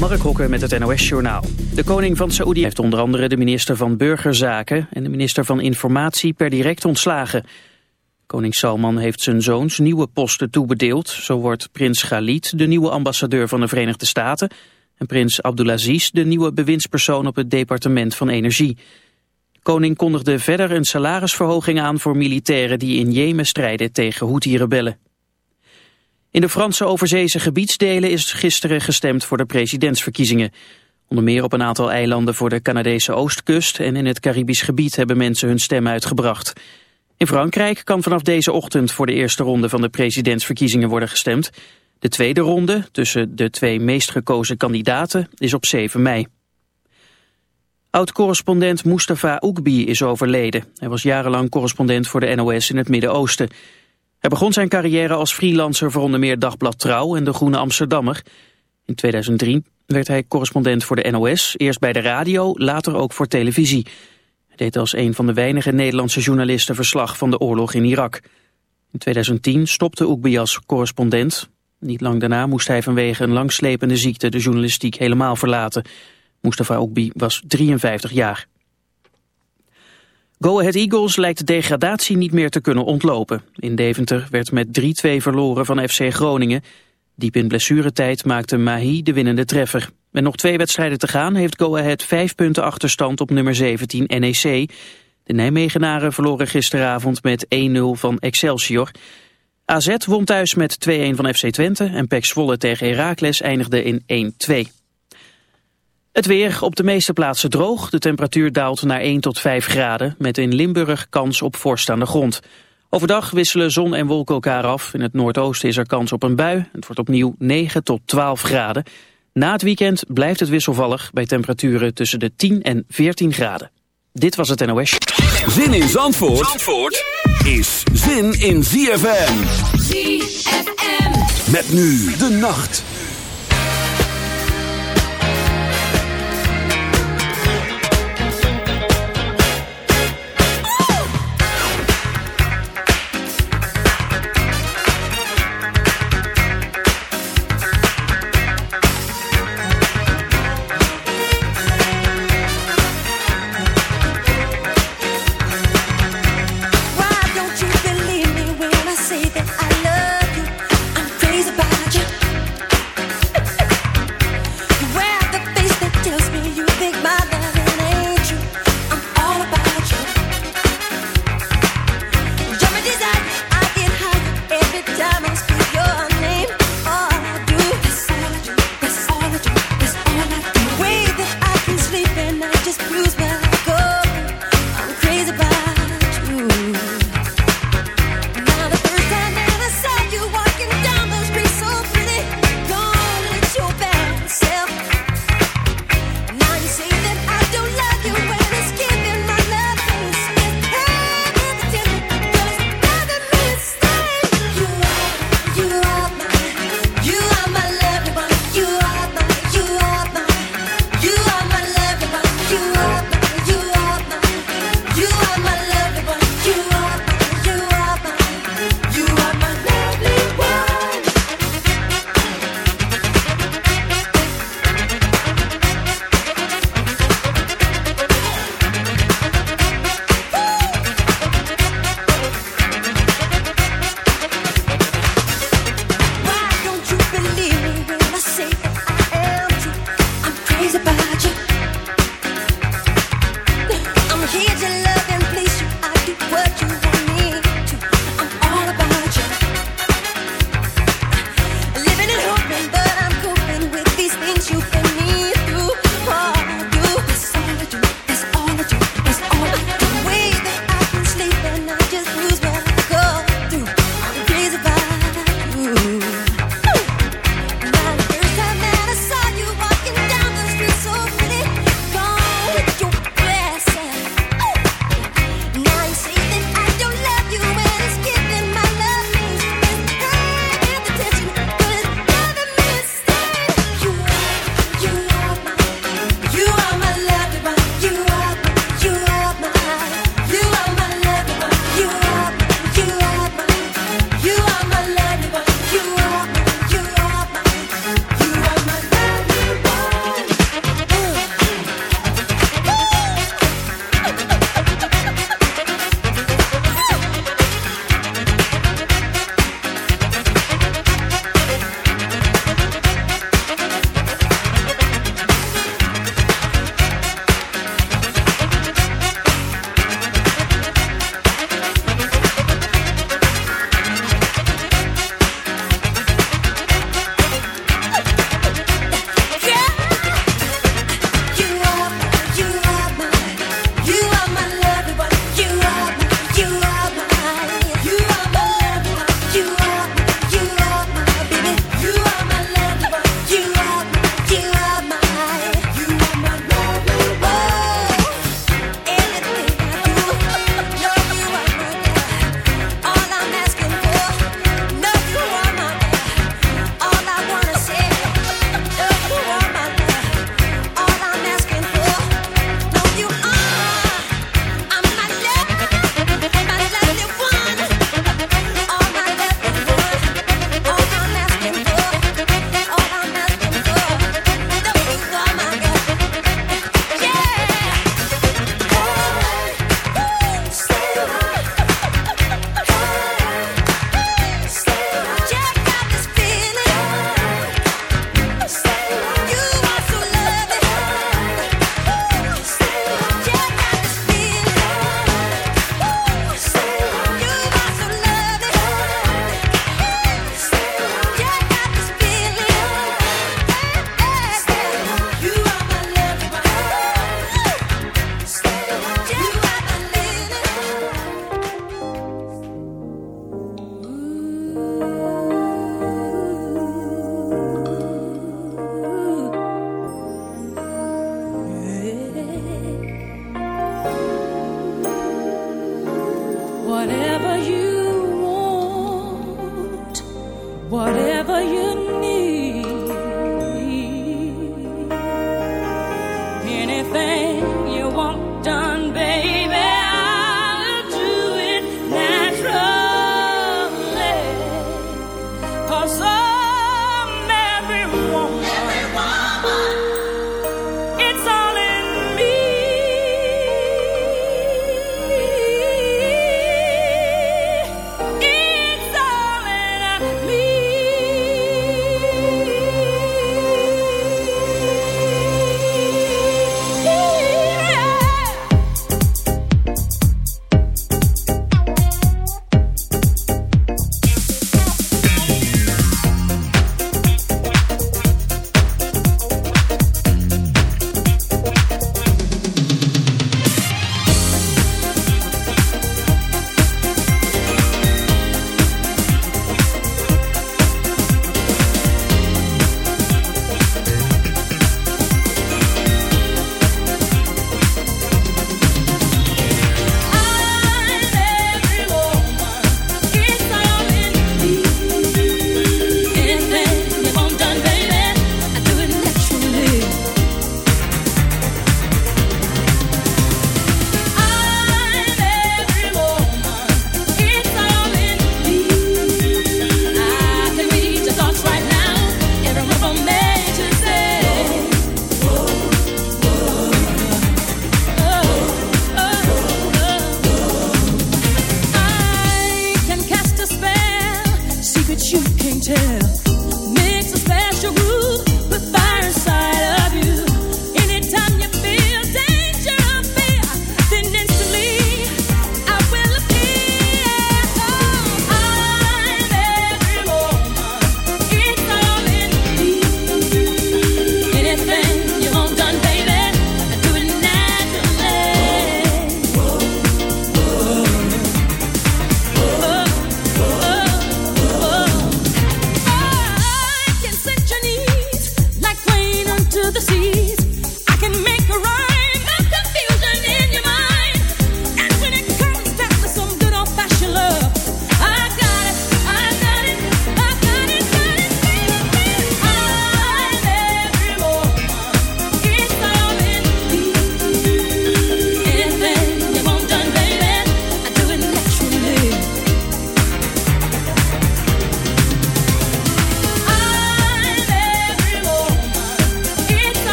Mark Hokker met het NOS Journaal. De koning van Saoedi heeft onder andere de minister van Burgerzaken... en de minister van Informatie per direct ontslagen. Koning Salman heeft zijn zoons nieuwe posten toebedeeld. Zo wordt prins Khalid de nieuwe ambassadeur van de Verenigde Staten... en prins Abdulaziz de nieuwe bewindspersoon op het departement van Energie. Koning kondigde verder een salarisverhoging aan voor militairen... die in Jemen strijden tegen Houthi-rebellen. In de Franse overzeese gebiedsdelen is gisteren gestemd voor de presidentsverkiezingen. Onder meer op een aantal eilanden voor de Canadese oostkust en in het Caribisch gebied hebben mensen hun stem uitgebracht. In Frankrijk kan vanaf deze ochtend voor de eerste ronde van de presidentsverkiezingen worden gestemd. De tweede ronde, tussen de twee meest gekozen kandidaten, is op 7 mei. Oud-correspondent Mustafa Oekbi is overleden. Hij was jarenlang correspondent voor de NOS in het Midden-Oosten. Hij begon zijn carrière als freelancer voor onder meer Dagblad Trouw en De Groene Amsterdammer. In 2003 werd hij correspondent voor de NOS, eerst bij de radio, later ook voor televisie. Hij deed als een van de weinige Nederlandse journalisten verslag van de oorlog in Irak. In 2010 stopte Oekbi als correspondent. Niet lang daarna moest hij vanwege een langslepende ziekte de journalistiek helemaal verlaten. Mustafa Oekbi was 53 jaar. Go Ahead Eagles lijkt de degradatie niet meer te kunnen ontlopen. In Deventer werd met 3-2 verloren van FC Groningen. Diep in blessuretijd maakte Mahi de winnende treffer. Met nog twee wedstrijden te gaan heeft Go Ahead vijf punten achterstand op nummer 17 NEC. De Nijmegenaren verloren gisteravond met 1-0 van Excelsior. AZ won thuis met 2-1 van FC Twente en PEC Zwolle tegen Heracles eindigde in 1-2. Het weer op de meeste plaatsen droog. De temperatuur daalt naar 1 tot 5 graden. Met in Limburg kans op vorst aan de grond. Overdag wisselen zon en wolken elkaar af. In het noordoosten is er kans op een bui. Het wordt opnieuw 9 tot 12 graden. Na het weekend blijft het wisselvallig bij temperaturen tussen de 10 en 14 graden. Dit was het NOS. Zin in Zandvoort, Zandvoort is zin in ZFM. ZFM. Met nu de nacht.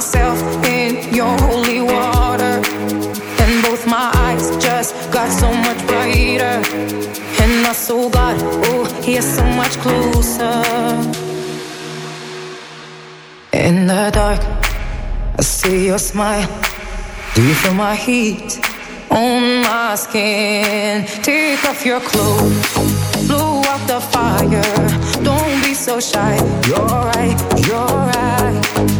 myself in your holy water. And both my eyes just got so much brighter. And I saw God, oh, he's so much closer. In the dark, I see your smile. Do you feel my heat on my skin? Take off your clothes, blow out the fire. Don't be so shy. You're right, you're right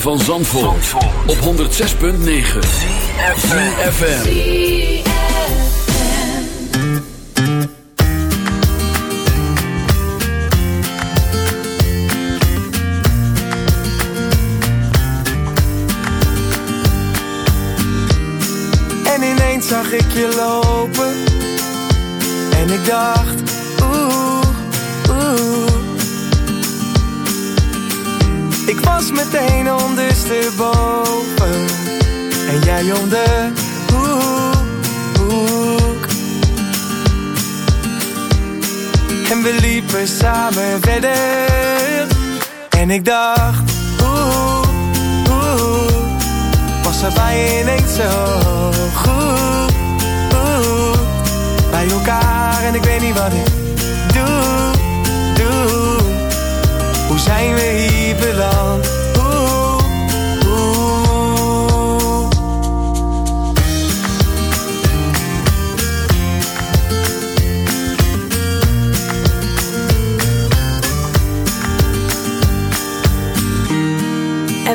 van Zandvoort, op 106.9 CFFM En ineens zag ik je lopen. En ik dacht, En jij om de hoek, En we liepen samen verder. En ik dacht, oeh, oeh. Was er bij ineens zo goed? Bij elkaar en ik weet niet wat ik doe, doe. Hoe zijn we hier beland?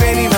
elkaar en